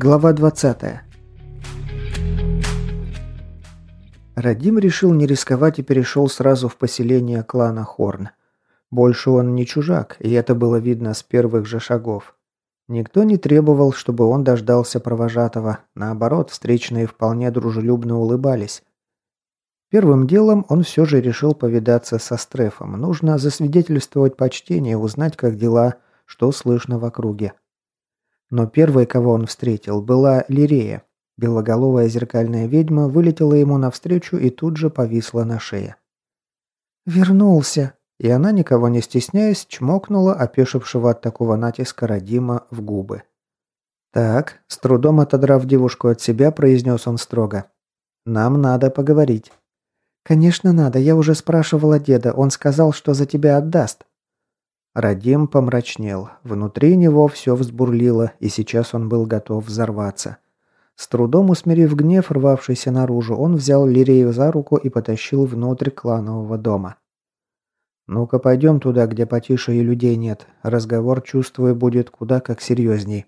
Глава 20. Радим решил не рисковать и перешел сразу в поселение клана Хорн. Больше он не чужак, и это было видно с первых же шагов. Никто не требовал, чтобы он дождался провожатого. Наоборот, встречные вполне дружелюбно улыбались. Первым делом он все же решил повидаться со Стрефом. Нужно засвидетельствовать почтение, узнать, как дела, что слышно в округе. Но первой, кого он встретил, была Лирея. Белоголовая зеркальная ведьма вылетела ему навстречу и тут же повисла на шее. «Вернулся!» И она, никого не стесняясь, чмокнула опешившего от такого натиска Радима в губы. «Так», с трудом отодрав девушку от себя, произнес он строго. «Нам надо поговорить». «Конечно надо, я уже спрашивала деда, он сказал, что за тебя отдаст». Радим помрачнел. Внутри него все взбурлило, и сейчас он был готов взорваться. С трудом усмирив гнев, рвавшийся наружу, он взял Лирею за руку и потащил внутрь кланового дома. «Ну-ка, пойдем туда, где потише и людей нет. Разговор, чувствую, будет куда как серьезней».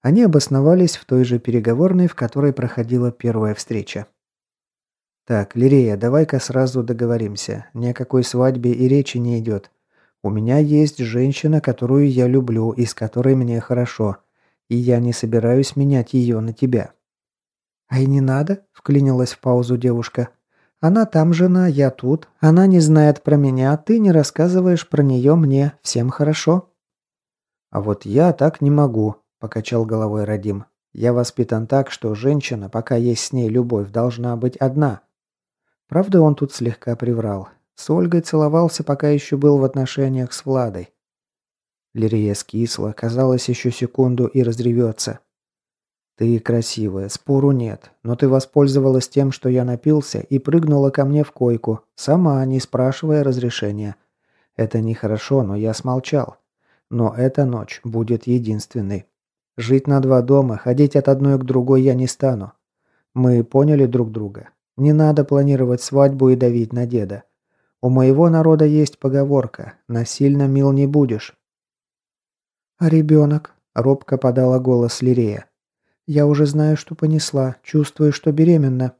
Они обосновались в той же переговорной, в которой проходила первая встреча. «Так, Лирея, давай-ка сразу договоримся. Ни о какой свадьбе и речи не идет. У меня есть женщина, которую я люблю и с которой мне хорошо, и я не собираюсь менять ее на тебя». «А и не надо», — вклинилась в паузу девушка. «Она там жена, я тут. Она не знает про меня, ты не рассказываешь про нее мне. Всем хорошо». «А вот я так не могу», — покачал головой Радим. «Я воспитан так, что женщина, пока есть с ней любовь, должна быть одна». Правда, он тут слегка приврал. С Ольгой целовался, пока еще был в отношениях с Владой. Лирия скисла, казалось, еще секунду и разревется. «Ты красивая, спору нет, но ты воспользовалась тем, что я напился, и прыгнула ко мне в койку, сама, не спрашивая разрешения. Это нехорошо, но я смолчал. Но эта ночь будет единственной. Жить на два дома, ходить от одной к другой я не стану. Мы поняли друг друга. Не надо планировать свадьбу и давить на деда. У моего народа есть поговорка «насильно мил не будешь». «А ребенок?» – робко подала голос Лирея. «Я уже знаю, что понесла, чувствую, что беременна».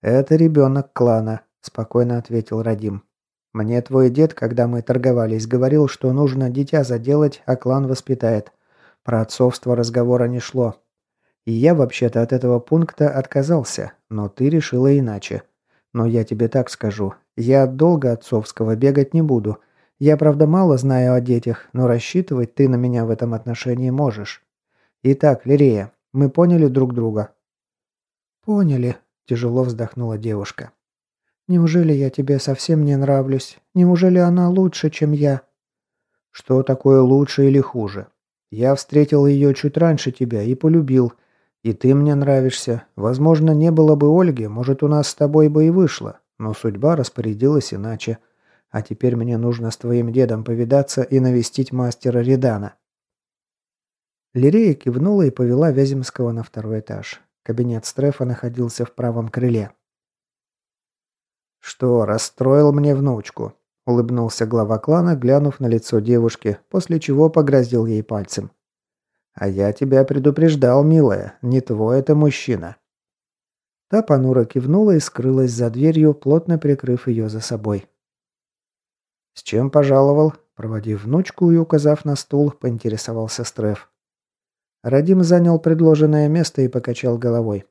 «Это ребенок клана», – спокойно ответил Радим. «Мне твой дед, когда мы торговались, говорил, что нужно дитя заделать, а клан воспитает. Про отцовство разговора не шло. И я вообще-то от этого пункта отказался, но ты решила иначе. Но я тебе так скажу, я долго отцовского бегать не буду. Я, правда, мало знаю о детях, но рассчитывать ты на меня в этом отношении можешь. Итак, Лирея, мы поняли друг друга?» «Поняли», – тяжело вздохнула девушка. «Неужели я тебе совсем не нравлюсь? Неужели она лучше, чем я?» «Что такое лучше или хуже? Я встретил ее чуть раньше тебя и полюбил. И ты мне нравишься. Возможно, не было бы Ольги, может, у нас с тобой бы и вышло. Но судьба распорядилась иначе. А теперь мне нужно с твоим дедом повидаться и навестить мастера Редана». Лирея кивнула и повела Вяземского на второй этаж. Кабинет Стрефа находился в правом крыле. «Что, расстроил мне внучку?» – улыбнулся глава клана, глянув на лицо девушки, после чего погрозил ей пальцем. «А я тебя предупреждал, милая, не твой это мужчина». Та понуро кивнула и скрылась за дверью, плотно прикрыв ее за собой. «С чем пожаловал?» Проводив внучку и указав на стул, поинтересовался Стреф. Радим занял предложенное место и покачал головой.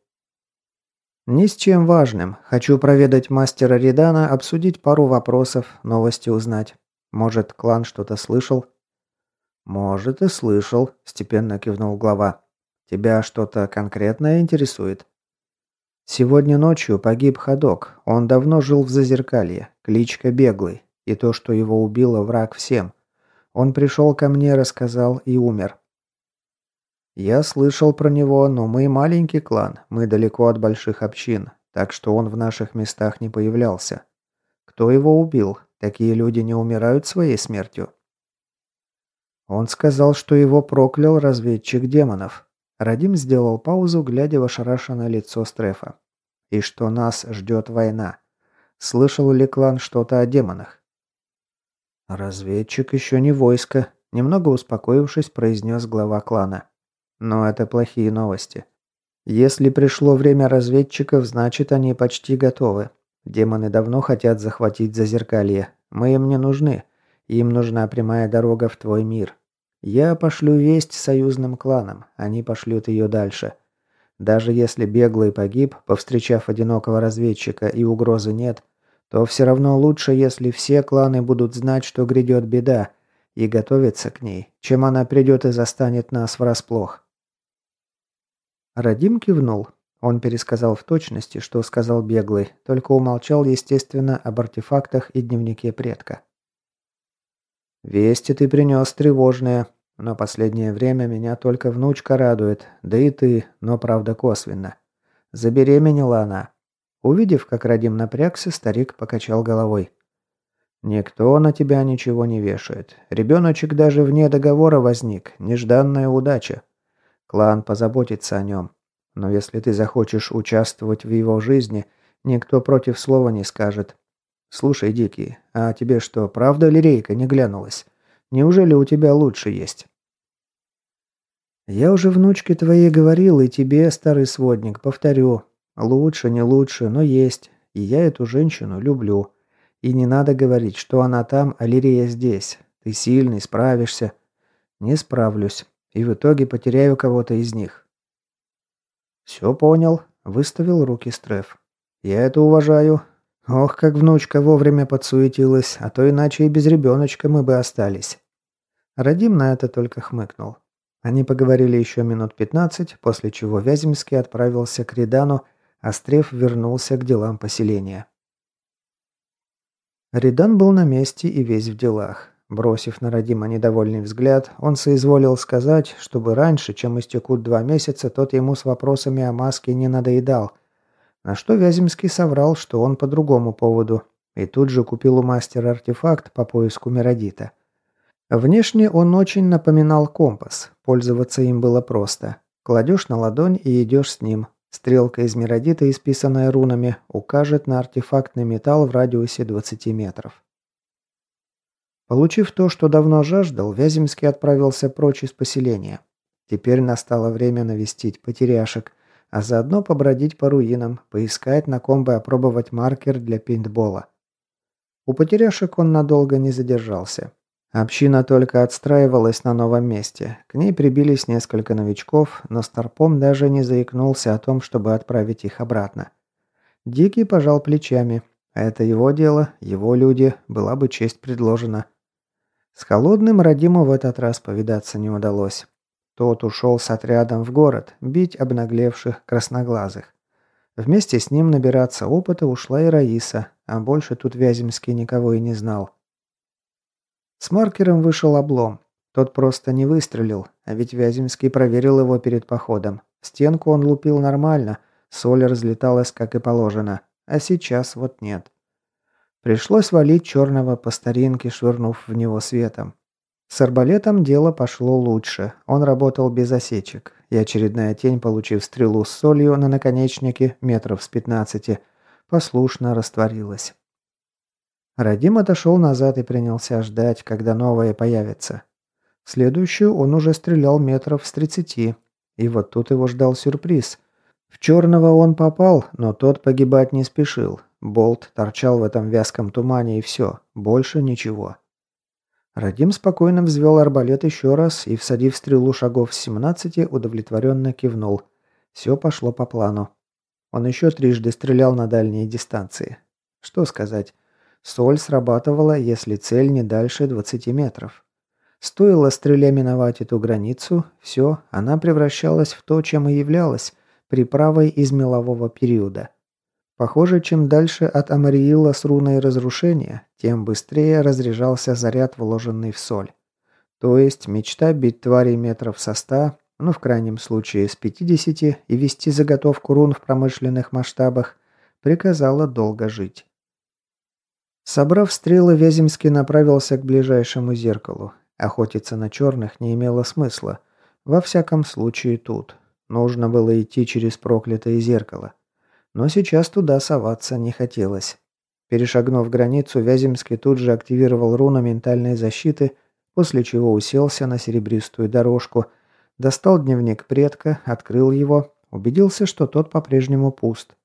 «Ни с чем важным. Хочу проведать мастера Редана, обсудить пару вопросов, новости узнать. Может, клан что-то слышал?» «Может, и слышал», – степенно кивнул глава. «Тебя что-то конкретное интересует?» «Сегодня ночью погиб ходок. Он давно жил в Зазеркалье. Кличка Беглый. И то, что его убило, враг всем. Он пришел ко мне, рассказал и умер. Я слышал про него, но мы маленький клан, мы далеко от больших общин, так что он в наших местах не появлялся. Кто его убил? Такие люди не умирают своей смертью. Он сказал, что его проклял разведчик демонов. Радим сделал паузу, глядя в ошарашенное лицо Стрефа. И что нас ждет война. Слышал ли клан что-то о демонах? «Разведчик еще не войско», – немного успокоившись, произнес глава клана. Но это плохие новости. Если пришло время разведчиков, значит они почти готовы. Демоны давно хотят захватить Зазеркалье. Мы им не нужны. Им нужна прямая дорога в твой мир. Я пошлю весть союзным кланам, они пошлют ее дальше. Даже если беглый погиб, повстречав одинокого разведчика и угрозы нет, то все равно лучше, если все кланы будут знать, что грядет беда, и готовиться к ней, чем она придет и застанет нас врасплох. Радим кивнул. Он пересказал в точности, что сказал беглый, только умолчал, естественно, об артефактах и дневнике предка. «Вести ты принес тревожные, но последнее время меня только внучка радует, да и ты, но правда косвенно. Забеременела она». Увидев, как Радим напрягся, старик покачал головой. «Никто на тебя ничего не вешает. Ребеночек даже вне договора возник. Нежданная удача. Клан позаботится о нем. Но если ты захочешь участвовать в его жизни, никто против слова не скажет. Слушай, Дикий, а тебе что, правда лирейка не глянулась? Неужели у тебя лучше есть?» «Я уже внучке твоей говорил, и тебе, старый сводник, повторю. Лучше, не лучше, но есть. И я эту женщину люблю. И не надо говорить, что она там, а Лирия здесь. Ты сильный, справишься. Не справлюсь. И в итоге потеряю кого-то из них. Все понял. Выставил руки Стреф. Я это уважаю. Ох, как внучка вовремя подсуетилась, а то иначе и без ребеночка мы бы остались. Радим на это только хмыкнул. Они поговорили еще минут пятнадцать, после чего Вяземский отправился к Редану, а Стреф вернулся к делам поселения. Редан был на месте и весь в делах. Бросив на Родима недовольный взгляд, он соизволил сказать, чтобы раньше, чем истекут два месяца, тот ему с вопросами о маске не надоедал. На что Вяземский соврал, что он по другому поводу, и тут же купил у мастера артефакт по поиску Меродита. Внешне он очень напоминал компас, пользоваться им было просто. Кладешь на ладонь и идешь с ним, Стрелка из меродита, исписанная рунами, укажет на артефактный металл в радиусе 20 метров. Получив то, что давно жаждал, Вяземский отправился прочь из поселения. Теперь настало время навестить потеряшек, а заодно побродить по руинам, поискать на ком бы опробовать маркер для пейнтбола. У потеряшек он надолго не задержался. Община только отстраивалась на новом месте. К ней прибились несколько новичков, но Старпом даже не заикнулся о том, чтобы отправить их обратно. Дикий пожал плечами. Это его дело, его люди, была бы честь предложена. С Холодным Радиму в этот раз повидаться не удалось. Тот ушел с отрядом в город, бить обнаглевших красноглазых. Вместе с ним набираться опыта ушла и Раиса, а больше тут Вяземский никого и не знал. С маркером вышел облом. Тот просто не выстрелил, а ведь Вяземский проверил его перед походом. Стенку он лупил нормально, соль разлеталась как и положено, а сейчас вот нет. Пришлось валить черного по старинке, швырнув в него светом. С арбалетом дело пошло лучше. Он работал без осечек, и очередная тень, получив стрелу с солью на наконечнике метров с пятнадцати, послушно растворилась. Радим отошел назад и принялся ждать, когда новое появится. Следующую он уже стрелял метров с тридцати. И вот тут его ждал сюрприз. В черного он попал, но тот погибать не спешил. Болт торчал в этом вязком тумане и все. Больше ничего. Радим спокойно взвел арбалет еще раз и, всадив стрелу шагов с 17, удовлетворенно кивнул. Все пошло по плану. Он еще трижды стрелял на дальние дистанции. Что сказать? Соль срабатывала, если цель не дальше 20 метров. Стоило стреле миновать эту границу, все, она превращалась в то, чем и являлась, приправой из мелового периода. Похоже, чем дальше от Амариила с руной разрушения, тем быстрее разряжался заряд, вложенный в соль. То есть мечта бить тварей метров со ста, ну в крайнем случае с 50 и вести заготовку рун в промышленных масштабах, приказала долго жить. Собрав стрелы, Вяземский направился к ближайшему зеркалу. Охотиться на черных не имело смысла. Во всяком случае тут. Нужно было идти через проклятое зеркало. Но сейчас туда соваться не хотелось. Перешагнув границу, Вяземский тут же активировал руну ментальной защиты, после чего уселся на серебристую дорожку, Достал дневник предка, открыл его, убедился, что тот по-прежнему пуст.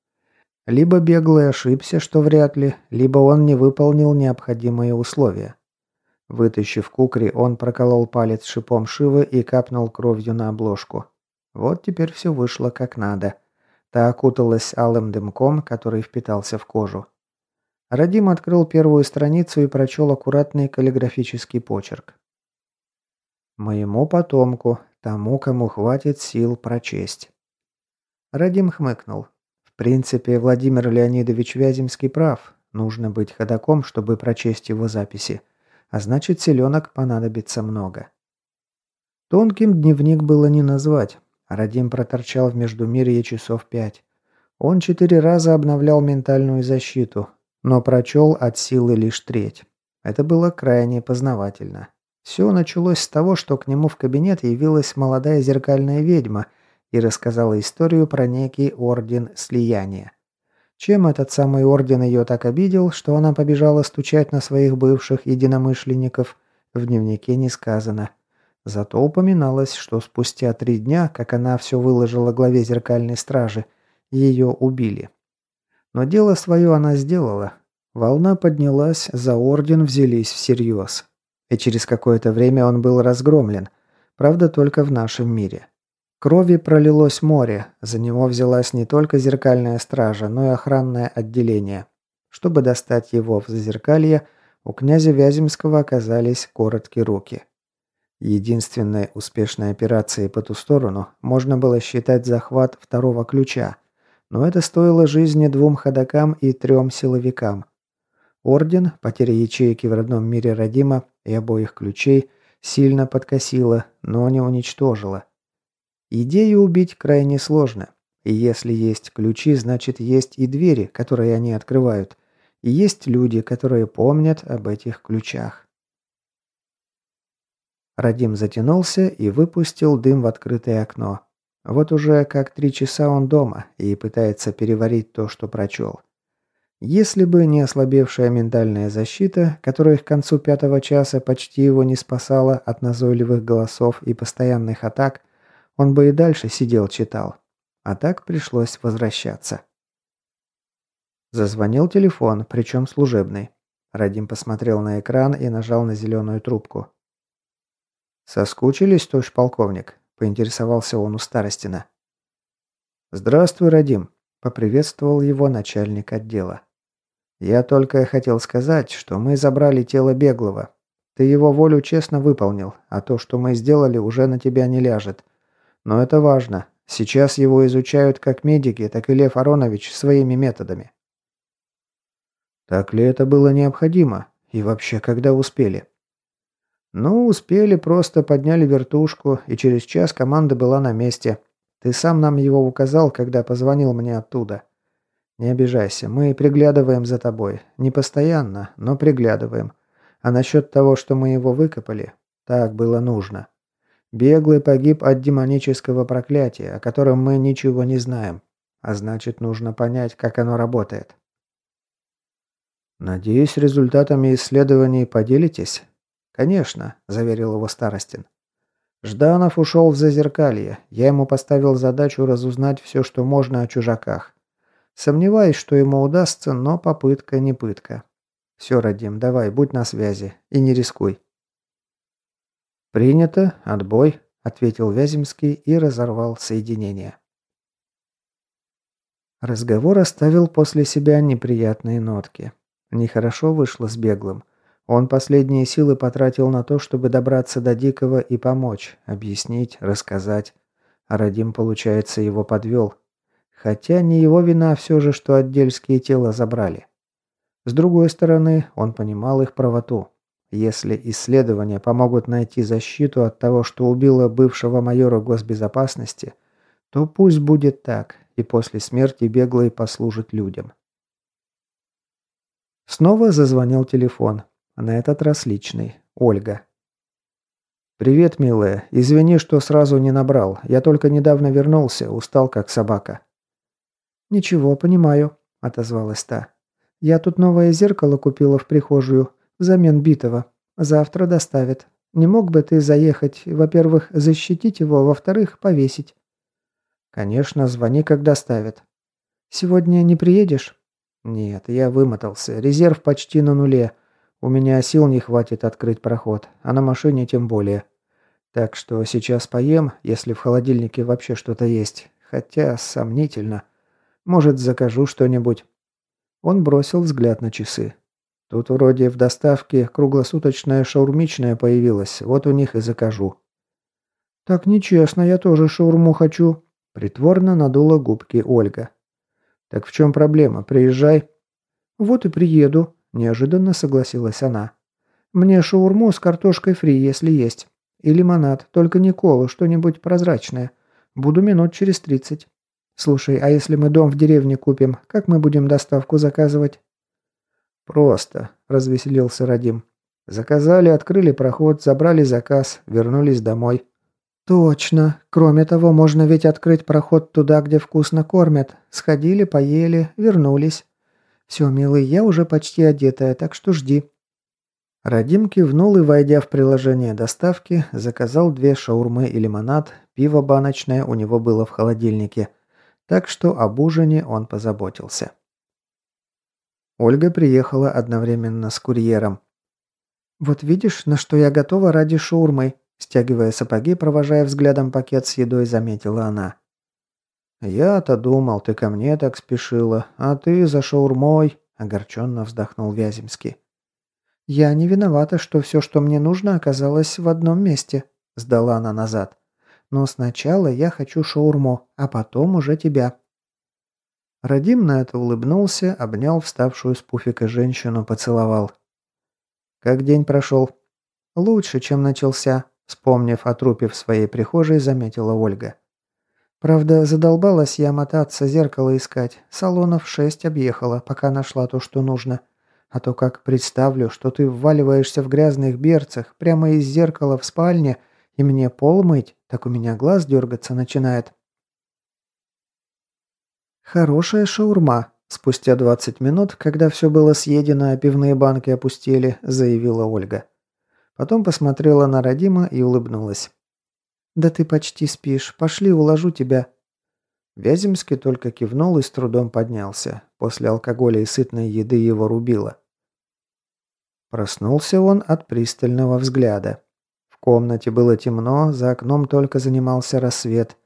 Либо беглый ошибся, что вряд ли, либо он не выполнил необходимые условия. Вытащив кукри, он проколол палец шипом Шивы и капнул кровью на обложку. Вот теперь все вышло как надо. Та окуталась алым дымком, который впитался в кожу. Радим открыл первую страницу и прочел аккуратный каллиграфический почерк. «Моему потомку, тому, кому хватит сил прочесть». Радим хмыкнул. В принципе, Владимир Леонидович Вяземский прав. Нужно быть ходаком, чтобы прочесть его записи. А значит, селенок понадобится много. Тонким дневник было не назвать. Радим проторчал в Междумирье часов пять. Он четыре раза обновлял ментальную защиту, но прочел от силы лишь треть. Это было крайне познавательно. Все началось с того, что к нему в кабинет явилась молодая зеркальная ведьма и рассказала историю про некий орден слияния. Чем этот самый орден ее так обидел, что она побежала стучать на своих бывших единомышленников, в дневнике не сказано – Зато упоминалось, что спустя три дня, как она все выложила главе зеркальной стражи, ее убили. Но дело свое она сделала. Волна поднялась, за орден взялись всерьез. И через какое-то время он был разгромлен. Правда, только в нашем мире. Крови пролилось море, за него взялась не только зеркальная стража, но и охранное отделение. Чтобы достать его в зазеркалье, у князя Вяземского оказались короткие руки. Единственной успешной операцией по ту сторону можно было считать захват второго ключа, но это стоило жизни двум ходокам и трем силовикам. Орден, потеря ячейки в родном мире Родима и обоих ключей сильно подкосила, но не уничтожила. Идею убить крайне сложно. И если есть ключи, значит есть и двери, которые они открывают. И есть люди, которые помнят об этих ключах. Радим затянулся и выпустил дым в открытое окно. Вот уже как три часа он дома и пытается переварить то, что прочел. Если бы не ослабевшая ментальная защита, которая к концу пятого часа почти его не спасала от назойливых голосов и постоянных атак, он бы и дальше сидел читал. А так пришлось возвращаться. Зазвонил телефон, причем служебный. Радим посмотрел на экран и нажал на зеленую трубку. «Соскучились, товарищ полковник?» – поинтересовался он у Старостина. «Здравствуй, Радим», – поприветствовал его начальник отдела. «Я только хотел сказать, что мы забрали тело Беглого. Ты его волю честно выполнил, а то, что мы сделали, уже на тебя не ляжет. Но это важно. Сейчас его изучают как медики, так и Лев Аронович своими методами». «Так ли это было необходимо? И вообще, когда успели?» «Ну, успели, просто подняли вертушку, и через час команда была на месте. Ты сам нам его указал, когда позвонил мне оттуда. Не обижайся, мы приглядываем за тобой. Не постоянно, но приглядываем. А насчет того, что мы его выкопали, так было нужно. Беглый погиб от демонического проклятия, о котором мы ничего не знаем. А значит, нужно понять, как оно работает». «Надеюсь, результатами исследований поделитесь?» «Конечно», – заверил его Старостин. «Жданов ушел в Зазеркалье. Я ему поставил задачу разузнать все, что можно о чужаках. Сомневаюсь, что ему удастся, но попытка не пытка. Все, Радим, давай, будь на связи и не рискуй». «Принято. Отбой», – ответил Вяземский и разорвал соединение. Разговор оставил после себя неприятные нотки. Нехорошо вышло с беглым. Он последние силы потратил на то, чтобы добраться до Дикого и помочь, объяснить, рассказать. А Радим, получается, его подвел. Хотя не его вина все же, что отдельские тела забрали. С другой стороны, он понимал их правоту. Если исследования помогут найти защиту от того, что убило бывшего майора госбезопасности, то пусть будет так, и после смерти беглый послужит людям. Снова зазвонил телефон. На этот раз личный. Ольга. «Привет, милая. Извини, что сразу не набрал. Я только недавно вернулся, устал как собака». «Ничего, понимаю», – отозвалась та. «Я тут новое зеркало купила в прихожую, взамен битого. Завтра доставят. Не мог бы ты заехать, во-первых, защитить его, во-вторых, повесить?» «Конечно, звони, когда ставят». «Сегодня не приедешь?» «Нет, я вымотался. Резерв почти на нуле. У меня сил не хватит открыть проход, а на машине тем более. Так что сейчас поем, если в холодильнике вообще что-то есть. Хотя сомнительно. Может, закажу что-нибудь». Он бросил взгляд на часы. Тут вроде в доставке круглосуточная шаурмичная появилась, вот у них и закажу. Так нечестно, я тоже шаурму хочу. Притворно надула губки Ольга. Так в чем проблема? Приезжай. Вот и приеду, неожиданно согласилась она. Мне шаурму с картошкой фри, если есть. И лимонад, только не колу, что-нибудь прозрачное. Буду минут через тридцать. Слушай, а если мы дом в деревне купим, как мы будем доставку заказывать? «Просто», – развеселился Радим. «Заказали, открыли проход, забрали заказ, вернулись домой». «Точно. Кроме того, можно ведь открыть проход туда, где вкусно кормят. Сходили, поели, вернулись. Все, милый, я уже почти одетая, так что жди». Радим кивнул и, войдя в приложение доставки, заказал две шаурмы и лимонад, пиво баночное у него было в холодильнике, так что об ужине он позаботился. Ольга приехала одновременно с курьером. «Вот видишь, на что я готова ради шаурмы», стягивая сапоги, провожая взглядом пакет с едой, заметила она. «Я-то думал, ты ко мне так спешила, а ты за шаурмой», – огорченно вздохнул Вяземский. «Я не виновата, что все, что мне нужно, оказалось в одном месте», – сдала она назад. «Но сначала я хочу шаурму, а потом уже тебя». Радим на это улыбнулся, обнял вставшую с пуфика женщину, поцеловал. «Как день прошел?» «Лучше, чем начался», — вспомнив о трупе в своей прихожей, заметила Ольга. «Правда, задолбалась я мотаться, зеркало искать. Салонов шесть объехала, пока нашла то, что нужно. А то как представлю, что ты вваливаешься в грязных берцах прямо из зеркала в спальне, и мне пол мыть, так у меня глаз дергаться начинает». «Хорошая шаурма», – спустя 20 минут, когда все было съедено, а пивные банки опустили, заявила Ольга. Потом посмотрела на Родима и улыбнулась. «Да ты почти спишь. Пошли, уложу тебя». Вяземский только кивнул и с трудом поднялся. После алкоголя и сытной еды его рубило. Проснулся он от пристального взгляда. В комнате было темно, за окном только занимался рассвет.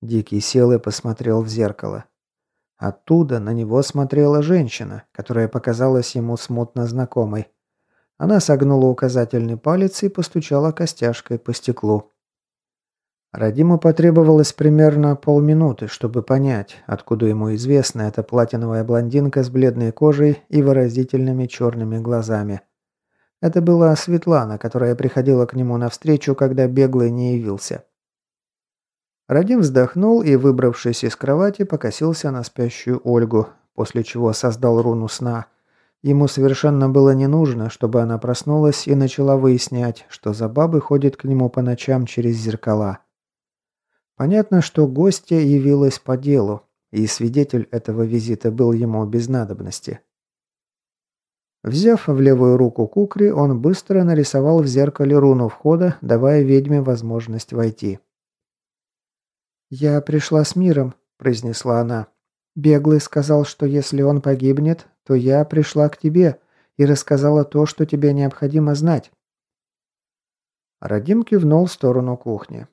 Дикий сел и посмотрел в зеркало. Оттуда на него смотрела женщина, которая показалась ему смутно знакомой. Она согнула указательный палец и постучала костяшкой по стеклу. Радиму потребовалось примерно полминуты, чтобы понять, откуда ему известна эта платиновая блондинка с бледной кожей и выразительными черными глазами. Это была Светлана, которая приходила к нему навстречу, когда беглый не явился. Радим вздохнул и, выбравшись из кровати, покосился на спящую Ольгу, после чего создал руну сна. Ему совершенно было не нужно, чтобы она проснулась и начала выяснять, что за бабы ходит к нему по ночам через зеркала. Понятно, что гостья явилась по делу, и свидетель этого визита был ему без надобности. Взяв в левую руку кукри, он быстро нарисовал в зеркале руну входа, давая ведьме возможность войти. «Я пришла с миром», – произнесла она. «Беглый сказал, что если он погибнет, то я пришла к тебе и рассказала то, что тебе необходимо знать». Радим кивнул в сторону кухни.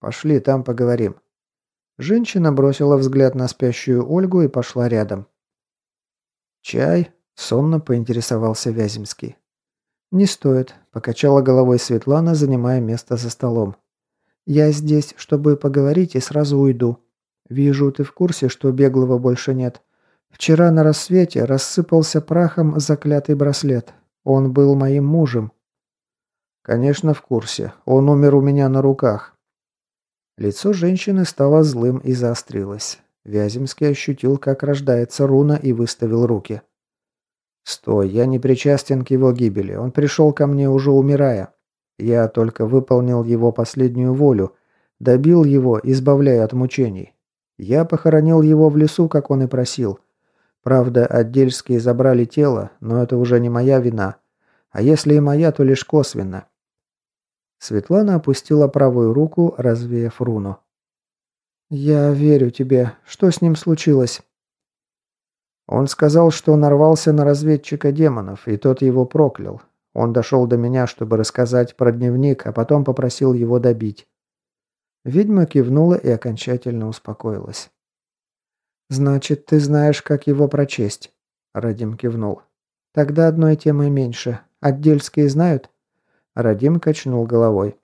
«Пошли, там поговорим». Женщина бросила взгляд на спящую Ольгу и пошла рядом. «Чай?» – сонно поинтересовался Вяземский. «Не стоит», – покачала головой Светлана, занимая место за столом. Я здесь, чтобы поговорить и сразу уйду. Вижу, ты в курсе, что беглого больше нет. Вчера на рассвете рассыпался прахом заклятый браслет. Он был моим мужем. Конечно, в курсе. Он умер у меня на руках. Лицо женщины стало злым и заострилось. Вяземский ощутил, как рождается руна и выставил руки. «Стой, я не причастен к его гибели. Он пришел ко мне уже умирая. Я только выполнил его последнюю волю, добил его, избавляя от мучений. Я похоронил его в лесу, как он и просил. Правда, отдельские забрали тело, но это уже не моя вина. А если и моя, то лишь косвенно. Светлана опустила правую руку, развеяв руну. «Я верю тебе. Что с ним случилось?» Он сказал, что нарвался на разведчика демонов, и тот его проклял. Он дошел до меня, чтобы рассказать про дневник, а потом попросил его добить. Ведьма кивнула и окончательно успокоилась. «Значит, ты знаешь, как его прочесть?» Радим кивнул. «Тогда одной темы меньше. Отдельские знают?» Радим качнул головой.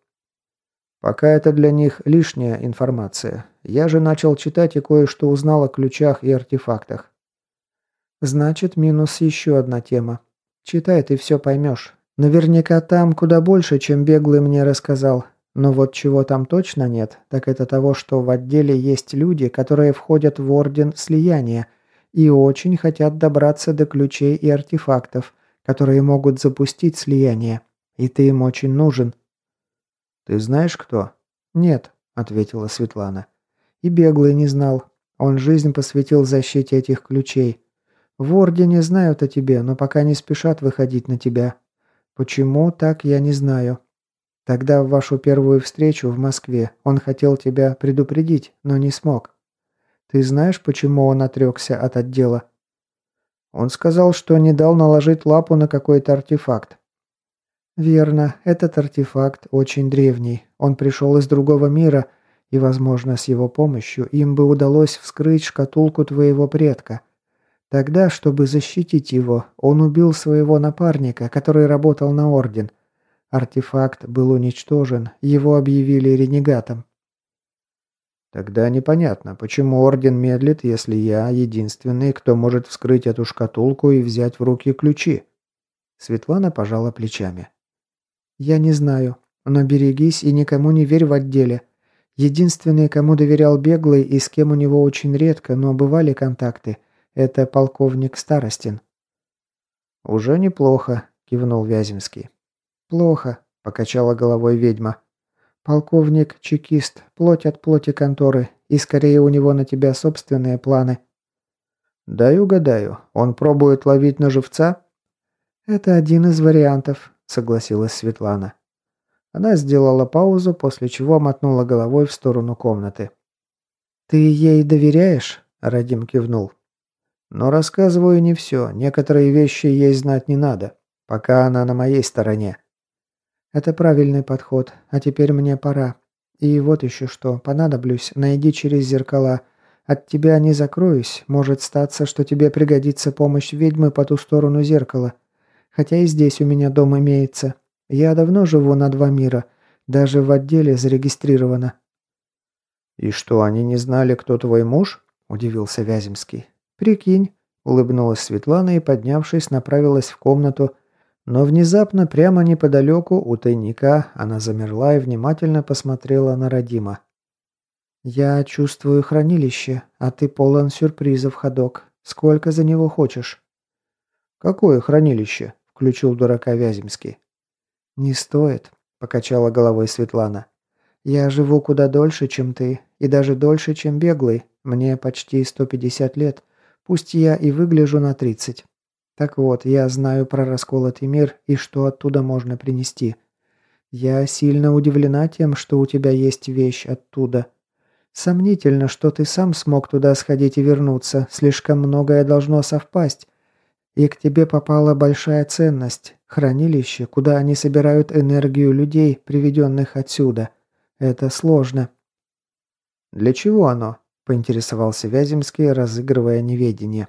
«Пока это для них лишняя информация. Я же начал читать и кое-что узнал о ключах и артефактах». «Значит, минус еще одна тема. Читай, ты все поймешь. Наверняка там куда больше, чем Беглый мне рассказал. Но вот чего там точно нет, так это того, что в отделе есть люди, которые входят в Орден Слияния и очень хотят добраться до ключей и артефактов, которые могут запустить слияние. И ты им очень нужен. «Ты знаешь, кто?» «Нет», — ответила Светлана. «И Беглый не знал. Он жизнь посвятил защите этих ключей. В Ордене знают о тебе, но пока не спешат выходить на тебя. Почему, так я не знаю. Тогда в вашу первую встречу в Москве он хотел тебя предупредить, но не смог. Ты знаешь, почему он отрекся от отдела? Он сказал, что не дал наложить лапу на какой-то артефакт. Верно, этот артефакт очень древний. Он пришел из другого мира, и, возможно, с его помощью им бы удалось вскрыть шкатулку твоего предка. Тогда, чтобы защитить его, он убил своего напарника, который работал на Орден – Артефакт был уничтожен, его объявили ренегатом. Тогда непонятно, почему Орден медлит, если я единственный, кто может вскрыть эту шкатулку и взять в руки ключи. Светлана пожала плечами. Я не знаю, но берегись и никому не верь в отделе. Единственный, кому доверял беглый и с кем у него очень редко, но бывали контакты, это полковник Старостин. Уже неплохо, кивнул Вяземский. «Плохо», – покачала головой ведьма. «Полковник – чекист, плоть от плоти конторы, и скорее у него на тебя собственные планы». «Дай угадаю, он пробует ловить на живца?» «Это один из вариантов», – согласилась Светлана. Она сделала паузу, после чего мотнула головой в сторону комнаты. «Ты ей доверяешь?» – Радим кивнул. «Но рассказываю не все. Некоторые вещи ей знать не надо. Пока она на моей стороне». Это правильный подход, а теперь мне пора. И вот еще что, понадоблюсь, найди через зеркала. От тебя не закроюсь, может статься, что тебе пригодится помощь ведьмы по ту сторону зеркала. Хотя и здесь у меня дом имеется. Я давно живу на два мира, даже в отделе зарегистрировано». «И что, они не знали, кто твой муж?» – удивился Вяземский. «Прикинь», – улыбнулась Светлана и, поднявшись, направилась в комнату, но внезапно, прямо неподалеку, у тайника, она замерла и внимательно посмотрела на Родима. «Я чувствую хранилище, а ты полон сюрпризов, ходок. Сколько за него хочешь?» «Какое хранилище?» – включил дурака Вяземский. «Не стоит», – покачала головой Светлана. «Я живу куда дольше, чем ты, и даже дольше, чем беглый. Мне почти 150 лет, пусть я и выгляжу на 30. Так вот, я знаю про расколотый мир и что оттуда можно принести. Я сильно удивлена тем, что у тебя есть вещь оттуда. Сомнительно, что ты сам смог туда сходить и вернуться. Слишком многое должно совпасть. И к тебе попала большая ценность. Хранилище, куда они собирают энергию людей, приведенных отсюда. Это сложно. «Для чего оно?» – поинтересовался Вяземский, разыгрывая неведение.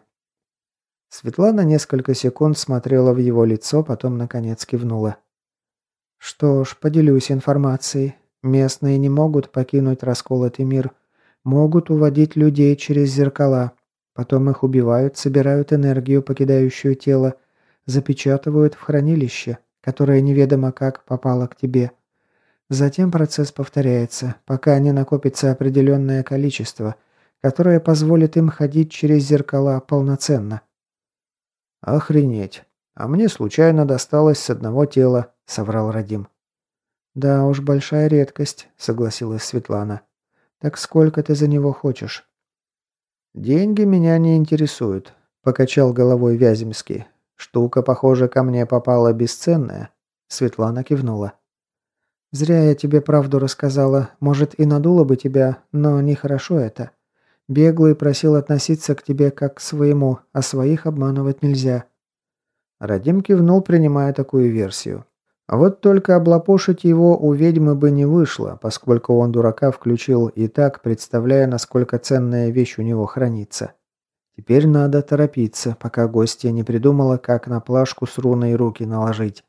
Светлана несколько секунд смотрела в его лицо, потом наконец кивнула. «Что ж, поделюсь информацией. Местные не могут покинуть расколотый мир. Могут уводить людей через зеркала. Потом их убивают, собирают энергию, покидающую тело, запечатывают в хранилище, которое неведомо как попало к тебе. Затем процесс повторяется, пока не накопится определенное количество, которое позволит им ходить через зеркала полноценно. «Охренеть! А мне случайно досталось с одного тела», — соврал Радим. «Да уж, большая редкость», — согласилась Светлана. «Так сколько ты за него хочешь?» «Деньги меня не интересуют», — покачал головой Вяземский. «Штука, похоже, ко мне попала бесценная». Светлана кивнула. Зря я тебе правду рассказала. Может, и надула бы тебя, но нехорошо это. Беглый просил относиться к тебе как к своему, а своих обманывать нельзя». Радим кивнул, принимая такую версию. Вот только облапошить его у ведьмы бы не вышло, поскольку он дурака включил и так, представляя, насколько ценная вещь у него хранится. Теперь надо торопиться, пока гостья не придумала, как на плашку с руной руки наложить.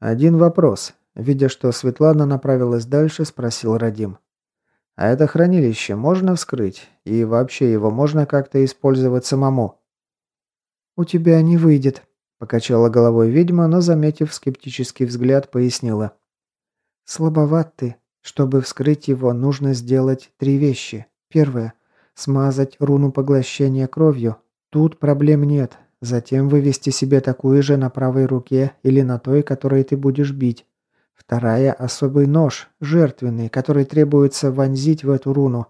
«Один вопрос», Видя, что Светлана направилась дальше, спросил Радим. «А это хранилище можно вскрыть? И вообще его можно как-то использовать самому?» «У тебя не выйдет», – покачала головой ведьма, но, заметив скептический взгляд, пояснила. «Слабоват ты. Чтобы вскрыть его, нужно сделать три вещи. Первое – смазать руну поглощения кровью. Тут проблем нет. Затем вывести себе такую же на правой руке или на той, которой ты будешь бить. Вторая – особый нож, жертвенный, который требуется вонзить в эту руну.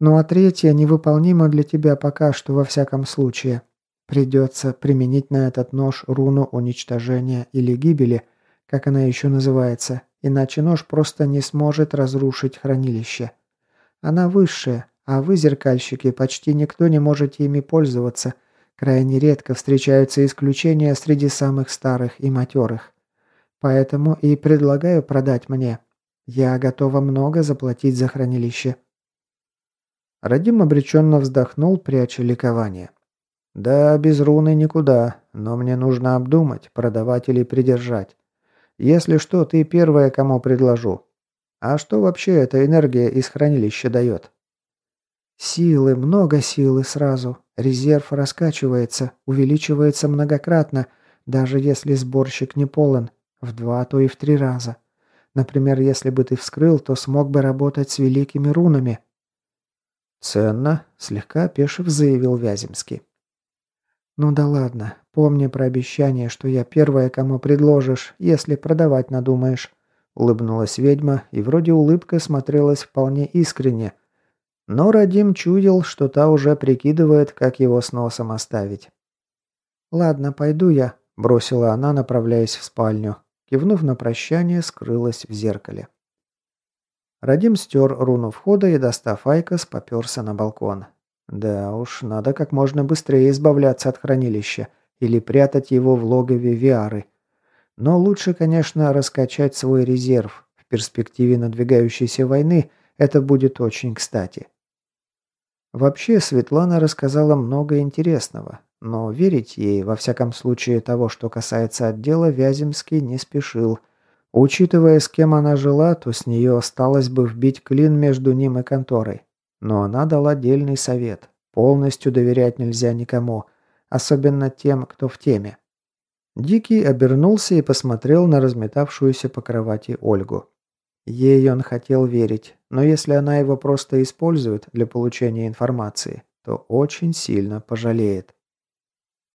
Ну а третья невыполнима для тебя пока что во всяком случае. Придется применить на этот нож руну уничтожения или гибели, как она еще называется, иначе нож просто не сможет разрушить хранилище. Она высшая, а вы, зеркальщики, почти никто не можете ими пользоваться. Крайне редко встречаются исключения среди самых старых и матерых. Поэтому и предлагаю продать мне. Я готова много заплатить за хранилище». Радим обреченно вздохнул, пряча ликование. «Да, без руны никуда, но мне нужно обдумать, продавать или придержать. Если что, ты первая, кому предложу. А что вообще эта энергия из хранилища дает?» «Силы, много силы сразу. Резерв раскачивается, увеличивается многократно, даже если сборщик не полон. В два, то и в три раза. Например, если бы ты вскрыл, то смог бы работать с великими рунами». «Ценно», — слегка опешив, заявил Вяземский. «Ну да ладно. Помни про обещание, что я первая, кому предложишь, если продавать надумаешь». Улыбнулась ведьма, и вроде улыбка смотрелась вполне искренне. Но Радим чудил, что та уже прикидывает, как его с носом оставить. «Ладно, пойду я», – бросила она, направляясь в спальню. Кивнув на прощание, скрылась в зеркале. Радим стер руну входа и, достав IQOS, поперся на балкон. Да уж, надо как можно быстрее избавляться от хранилища или прятать его в логове Виары. Но лучше, конечно, раскачать свой резерв. В перспективе надвигающейся войны это будет очень кстати. Вообще, Светлана рассказала много интересного, но верить ей, во всяком случае того, что касается отдела, Вяземский не спешил. Учитывая, с кем она жила, то с нее осталось бы вбить клин между ним и конторой. Но она дала отдельный совет. Полностью доверять нельзя никому, особенно тем, кто в теме. Дикий обернулся и посмотрел на разметавшуюся по кровати Ольгу. Ей он хотел верить, но если она его просто использует для получения информации, то очень сильно пожалеет.